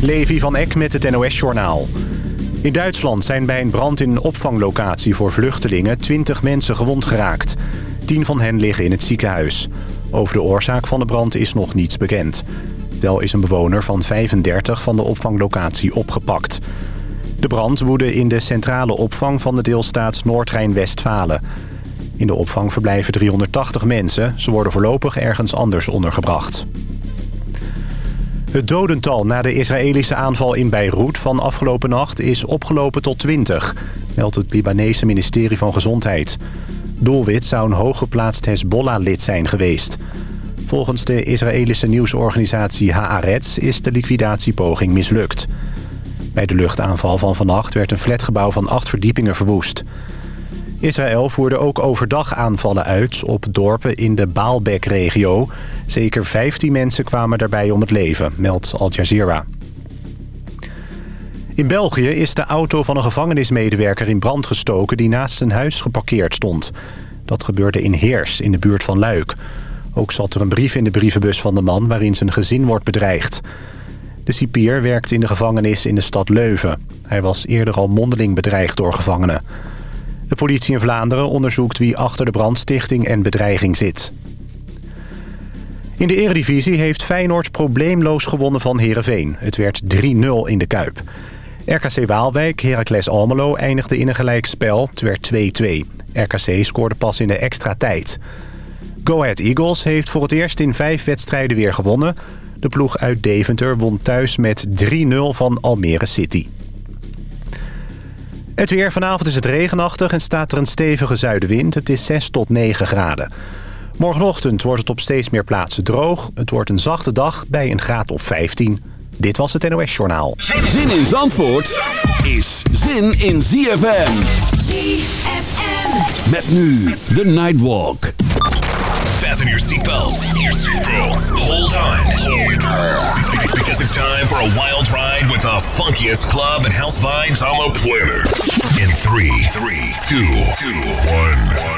Levi van Eck met het NOS-journaal. In Duitsland zijn bij een brand in een opvanglocatie voor vluchtelingen 20 mensen gewond geraakt. Tien van hen liggen in het ziekenhuis. Over de oorzaak van de brand is nog niets bekend. Wel is een bewoner van 35 van de opvanglocatie opgepakt. De brand woedde in de centrale opvang van de deelstaat Noord-Rijn-Westfalen. In de opvang verblijven 380 mensen. Ze worden voorlopig ergens anders ondergebracht. Het dodental na de Israëlische aanval in Beirut van afgelopen nacht is opgelopen tot 20, meldt het Libanese ministerie van Gezondheid. Doelwit zou een hooggeplaatst Hezbollah-lid zijn geweest. Volgens de Israëlische nieuwsorganisatie Haaretz is de liquidatiepoging mislukt. Bij de luchtaanval van vannacht werd een flatgebouw van acht verdiepingen verwoest. Israël voerde ook overdag aanvallen uit op dorpen in de Baalbek-regio. Zeker 15 mensen kwamen daarbij om het leven, meldt Al Jazeera. In België is de auto van een gevangenismedewerker in brand gestoken... die naast zijn huis geparkeerd stond. Dat gebeurde in Heers, in de buurt van Luik. Ook zat er een brief in de brievenbus van de man... waarin zijn gezin wordt bedreigd. De cipier werkt in de gevangenis in de stad Leuven. Hij was eerder al mondeling bedreigd door gevangenen. De politie in Vlaanderen onderzoekt wie achter de brandstichting en bedreiging zit. In de eredivisie heeft Feyenoord probleemloos gewonnen van Heerenveen. Het werd 3-0 in de Kuip. RKC Waalwijk, Heracles Almelo eindigde in een gelijkspel. Het werd 2-2. RKC scoorde pas in de extra tijd. Go Ahead Eagles heeft voor het eerst in vijf wedstrijden weer gewonnen. De ploeg uit Deventer won thuis met 3-0 van Almere City. Het weer. Vanavond is het regenachtig en staat er een stevige zuidenwind. Het is 6 tot 9 graden. Morgenochtend wordt het op steeds meer plaatsen droog. Het wordt een zachte dag bij een graad of 15. Dit was het NOS Journaal. Zin in Zandvoort is zin in ZFM. ZFM. Met nu de Nightwalk. Fasten your seatbelts. Hold on. Because it's time for a wild ride with the funkiest club and house vibes on the planet. In three, three, two, two, one, one.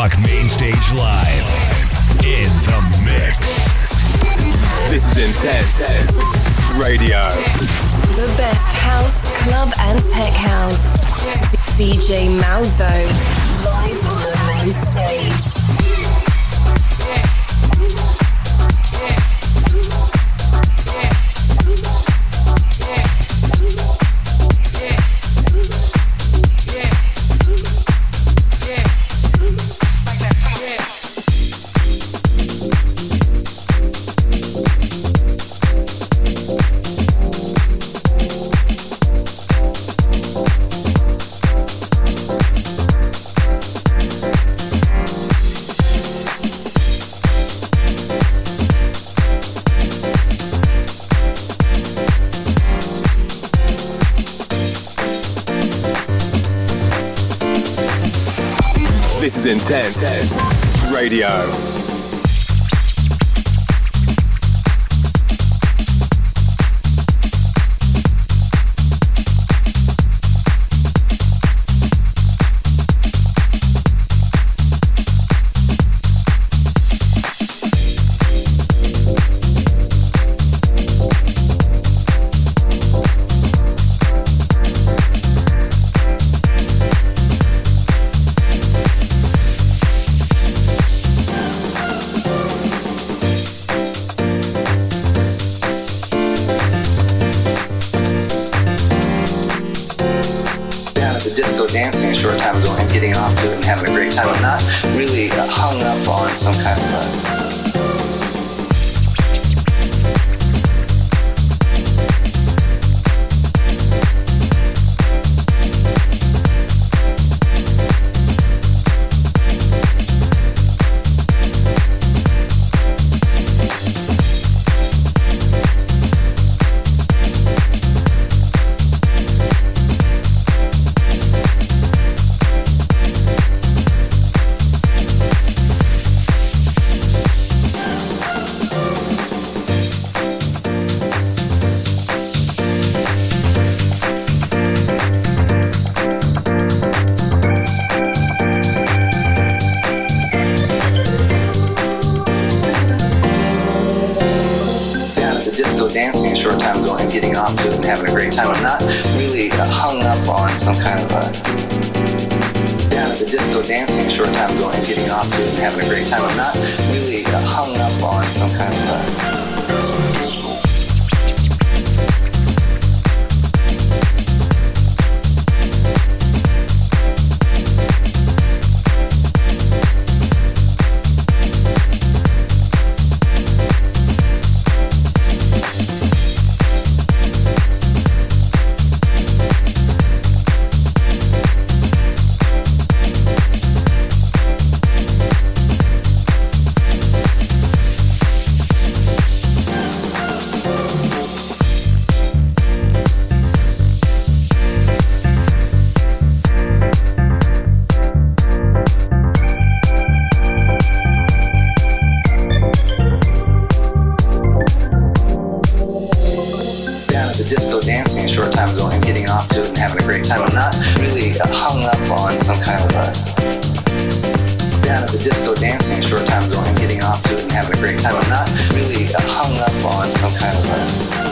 Sidewalk Main Stage Live. In the mix. This is Intense Radio. The best house, club, and tech house. DJ Malzo. Live on the main stage. Sense Radio. disco dancing a short time ago and getting off to it and having a great time. I'm not really hung up on some kind of a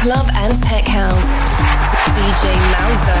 club and tech house. DJ Malzo.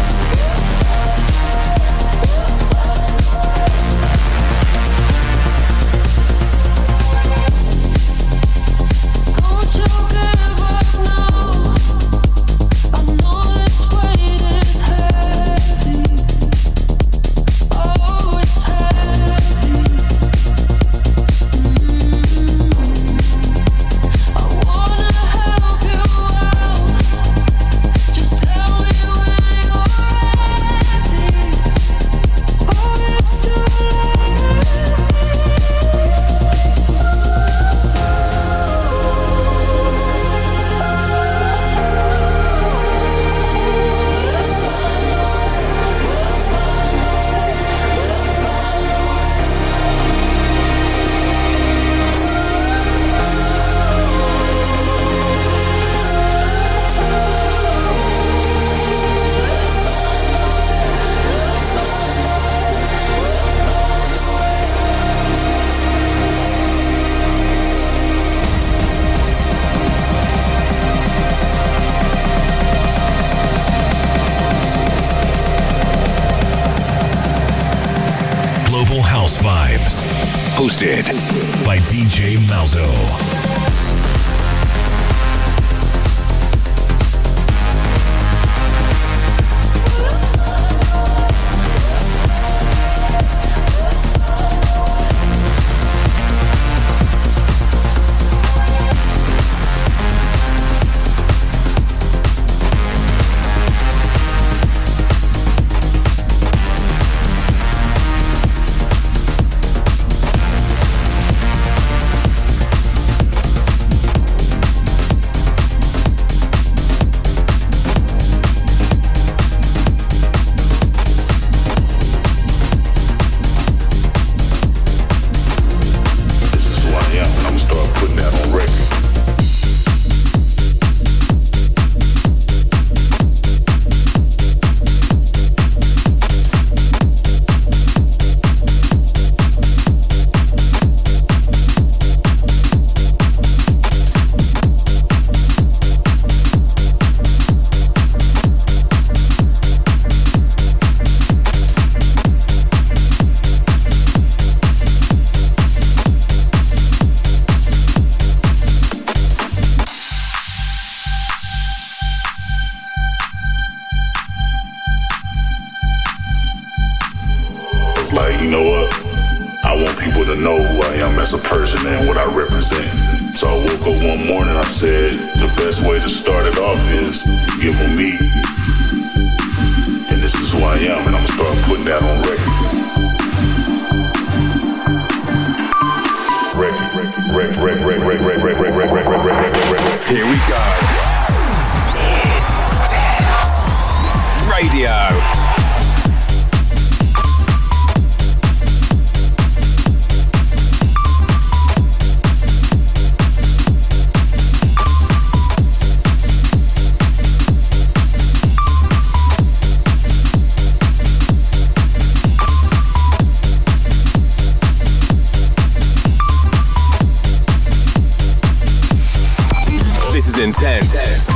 is intense.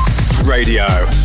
Radio.